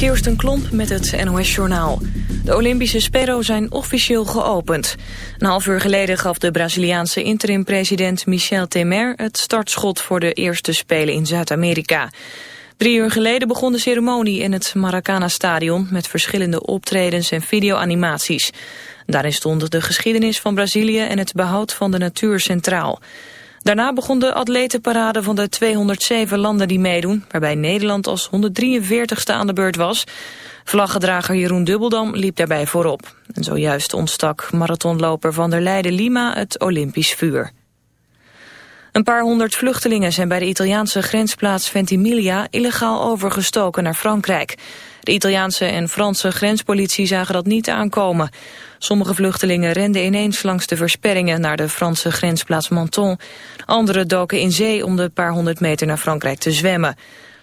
Kirsten Klomp met het NOS-journaal. De Olympische Spelen zijn officieel geopend. Een half uur geleden gaf de Braziliaanse interim-president Michel Temer... het startschot voor de eerste Spelen in Zuid-Amerika. Drie uur geleden begon de ceremonie in het Maracana-stadion... met verschillende optredens en videoanimaties. Daarin stond de geschiedenis van Brazilië... en het behoud van de natuur centraal. Daarna begon de atletenparade van de 207 landen die meedoen... waarbij Nederland als 143ste aan de beurt was. Vlaggedrager Jeroen Dubbeldam liep daarbij voorop. En zojuist ontstak marathonloper Van der Leiden Lima het Olympisch vuur. Een paar honderd vluchtelingen zijn bij de Italiaanse grensplaats Ventimiglia illegaal overgestoken naar Frankrijk. De Italiaanse en Franse grenspolitie zagen dat niet aankomen. Sommige vluchtelingen renden ineens langs de versperringen naar de Franse grensplaats Menton. Anderen doken in zee om de paar honderd meter naar Frankrijk te zwemmen.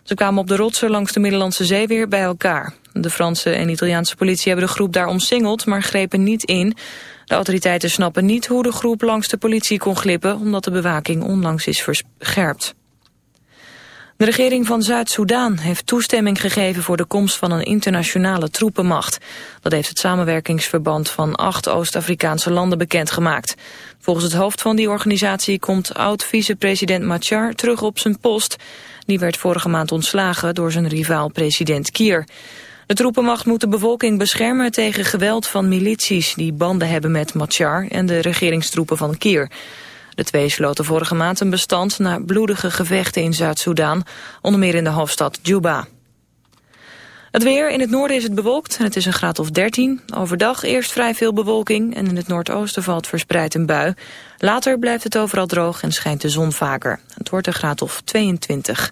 Ze kwamen op de rotsen langs de Middellandse Zee weer bij elkaar. De Franse en Italiaanse politie hebben de groep daar omsingeld, maar grepen niet in. De autoriteiten snappen niet hoe de groep langs de politie kon glippen... omdat de bewaking onlangs is verscherpt. De regering van Zuid-Soedan heeft toestemming gegeven voor de komst van een internationale troepenmacht. Dat heeft het samenwerkingsverband van acht Oost-Afrikaanse landen bekendgemaakt. Volgens het hoofd van die organisatie komt oud president Machar terug op zijn post. Die werd vorige maand ontslagen door zijn rivaal president Kier. De troepenmacht moet de bevolking beschermen tegen geweld van milities... die banden hebben met Machar en de regeringstroepen van Kier. De twee sloten vorige maand een bestand na bloedige gevechten in Zuid-Soedan... onder meer in de hoofdstad Juba. Het weer, in het noorden is het bewolkt en het is een graad of 13. Overdag eerst vrij veel bewolking en in het noordoosten valt verspreid een bui. Later blijft het overal droog en schijnt de zon vaker. Het wordt een graad of 22.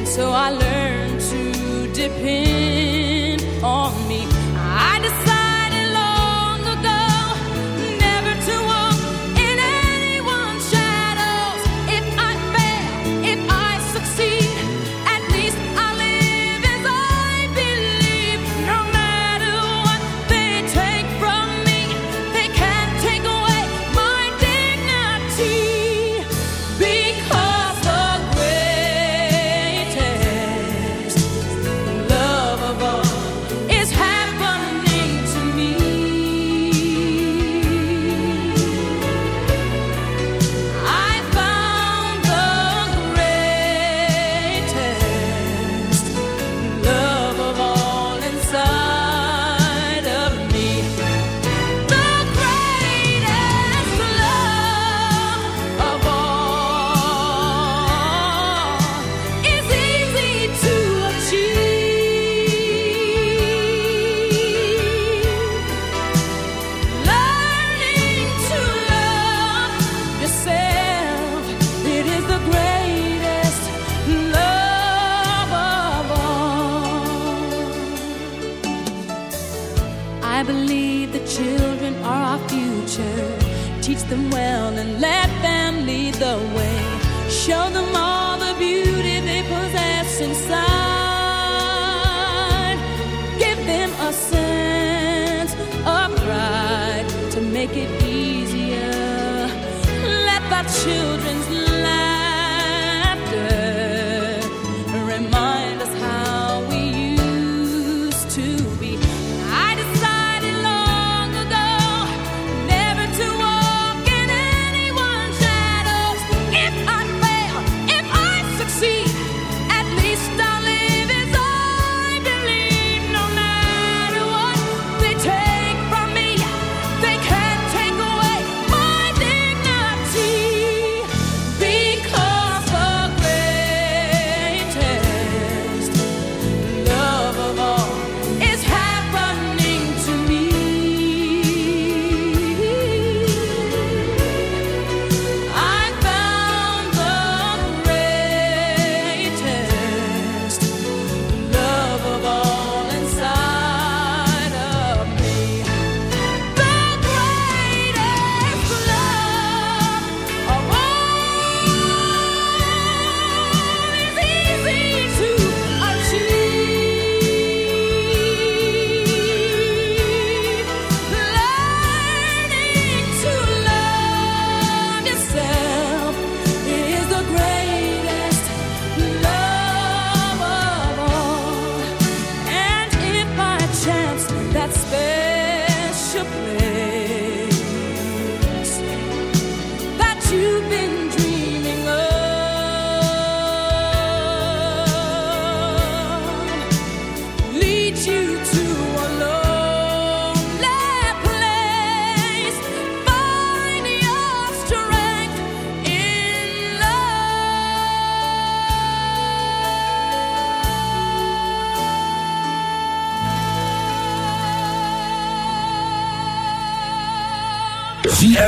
and so I learned to depend on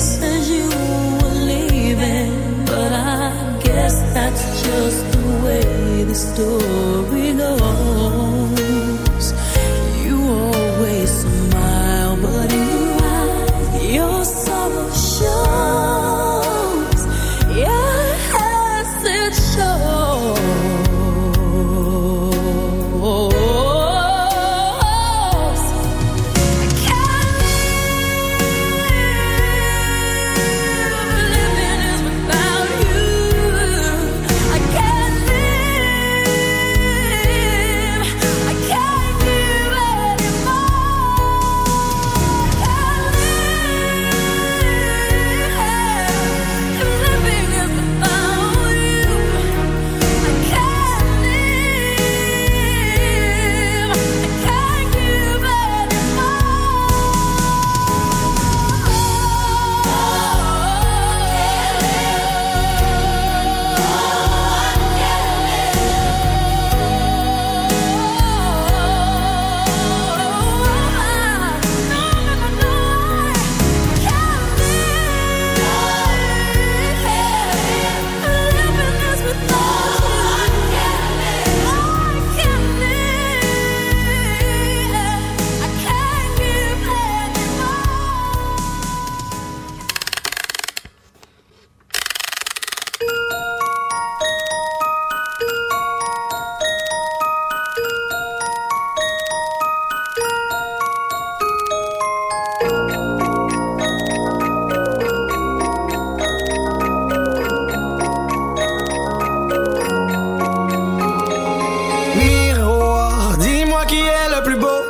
story goes Miroir, dis-moi qui est le plus beau,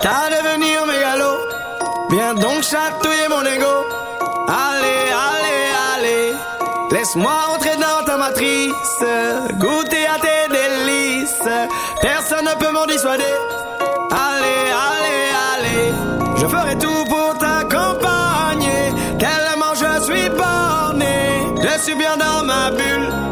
t'a à devenir mégalo. Viens donc chatouiller mon ego. Allez, allez, allez, laisse-moi entrer dans ta matrice, goûter à tes délices. Personne ne peut m'en dissuader. Allez, allez, allez, je ferai tout pour t'accompagner. Tellement je suis borné, je suis bien dans ma bulle.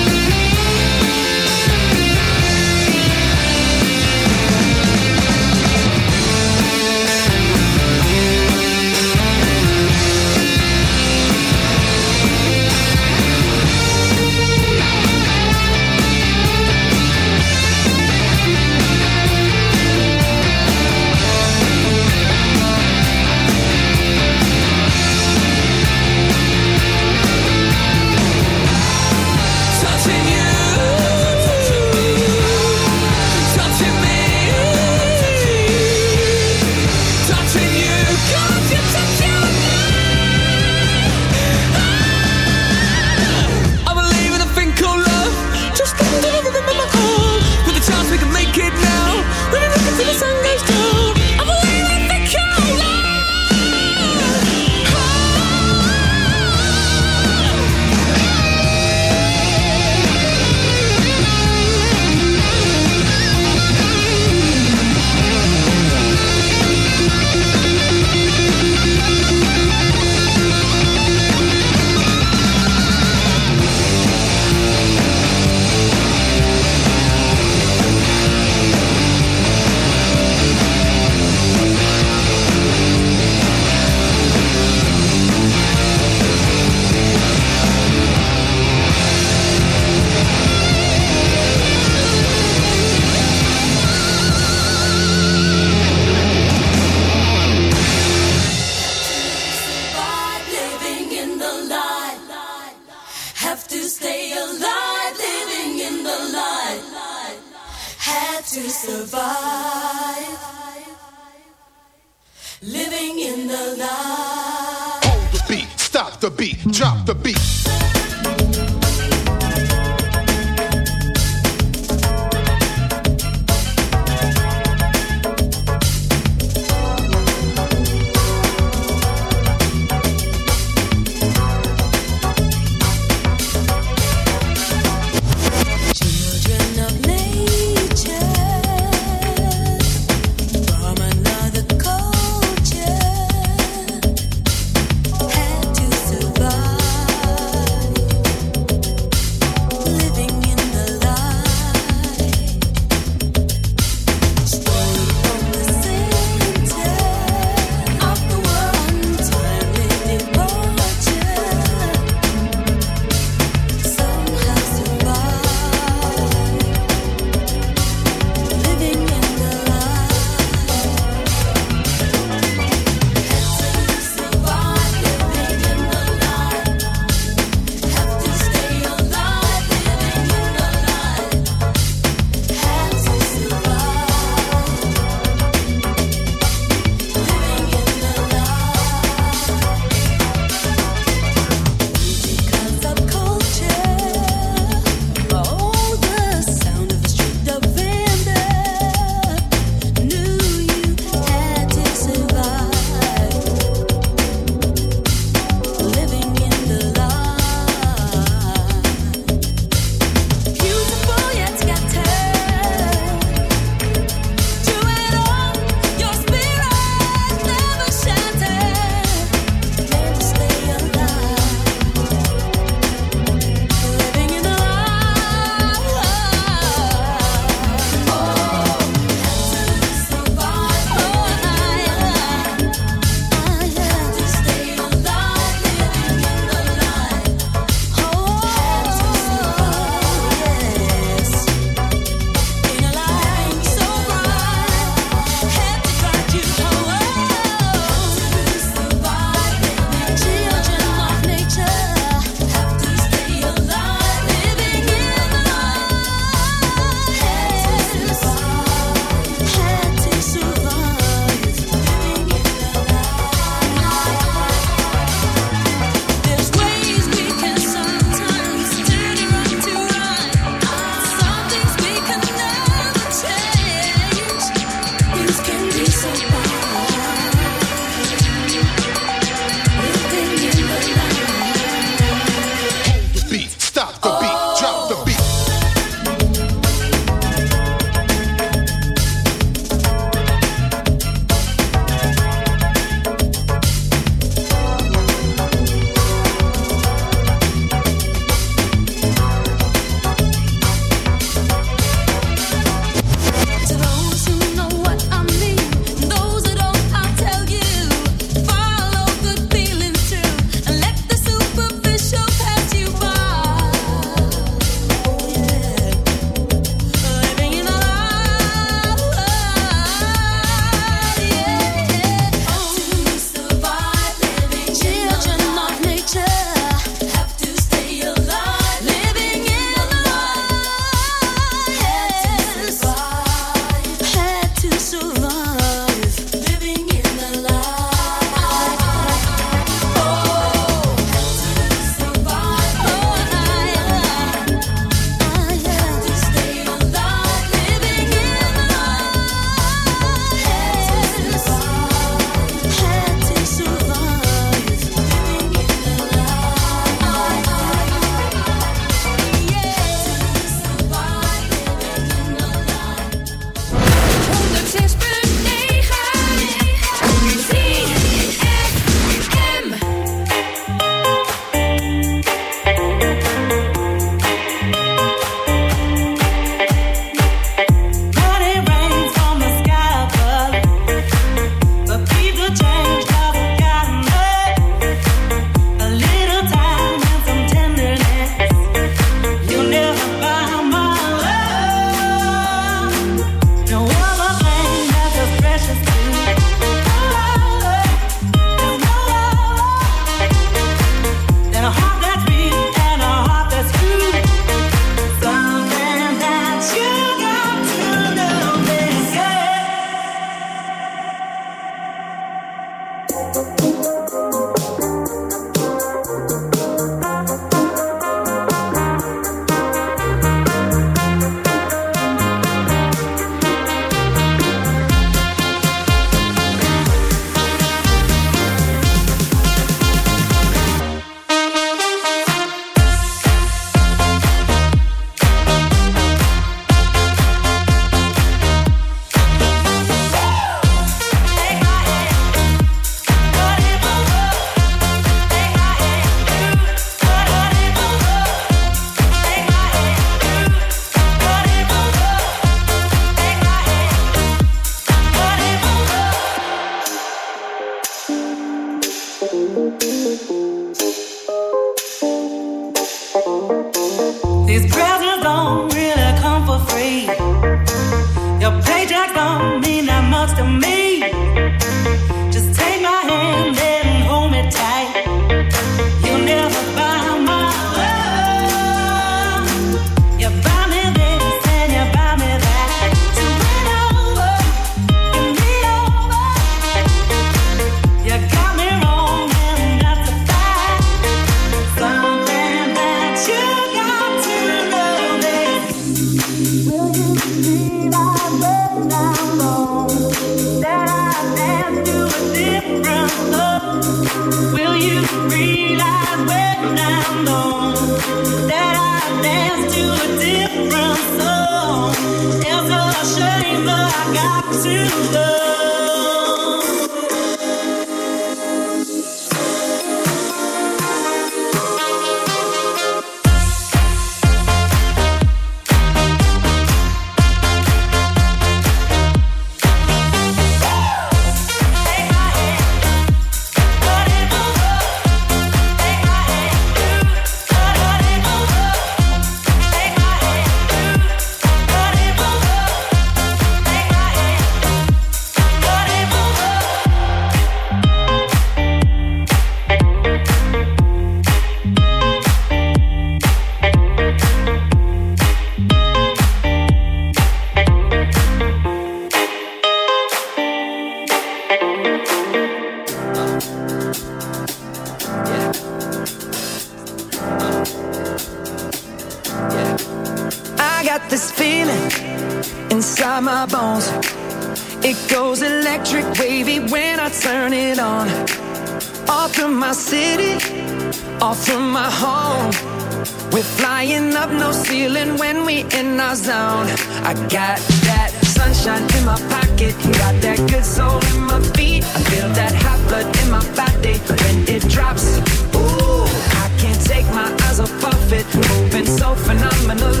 phenomenal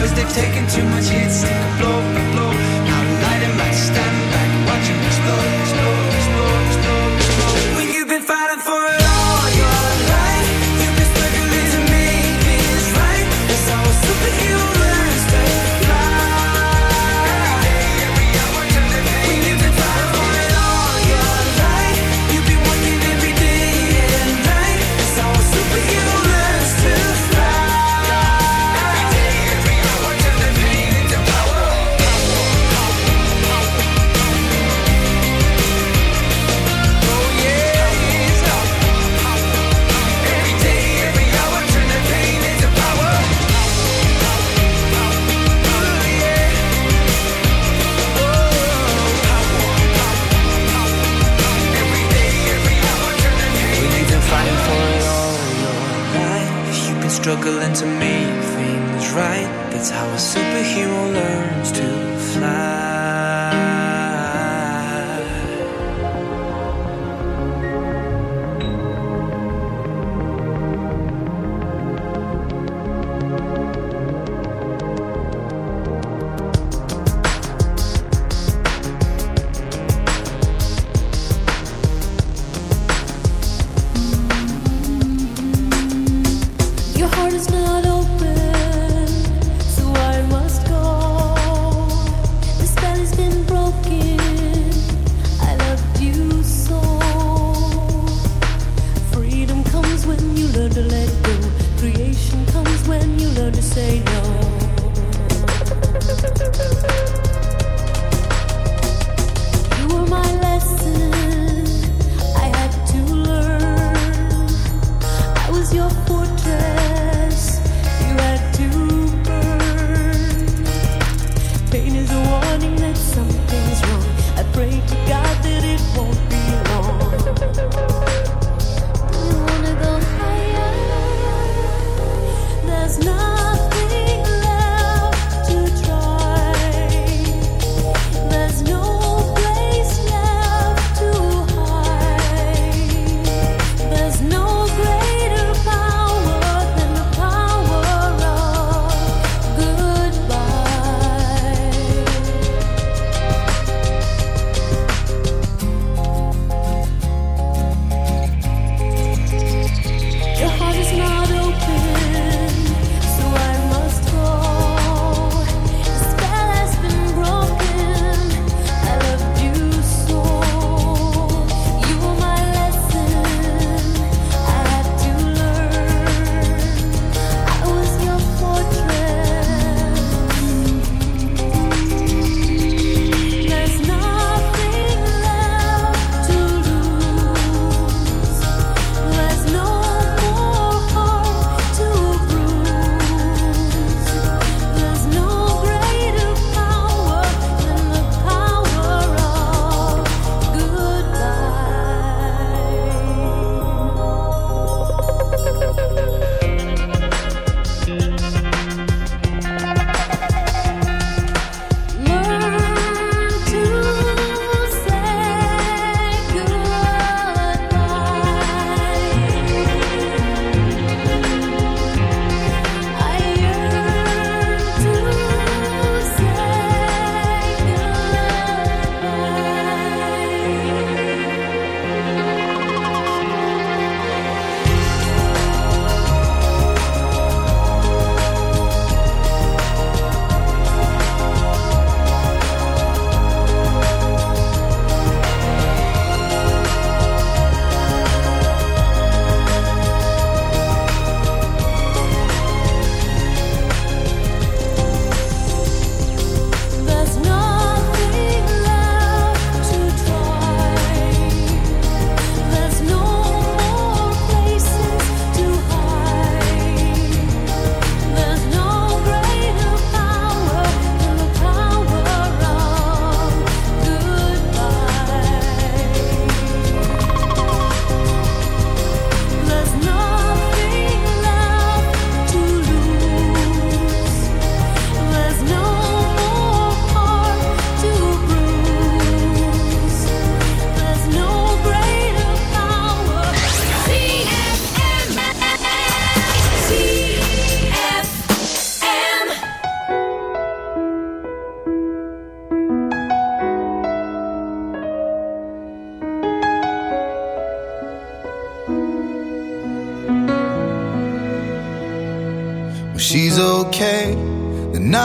Cause they've taken too much hits to floor.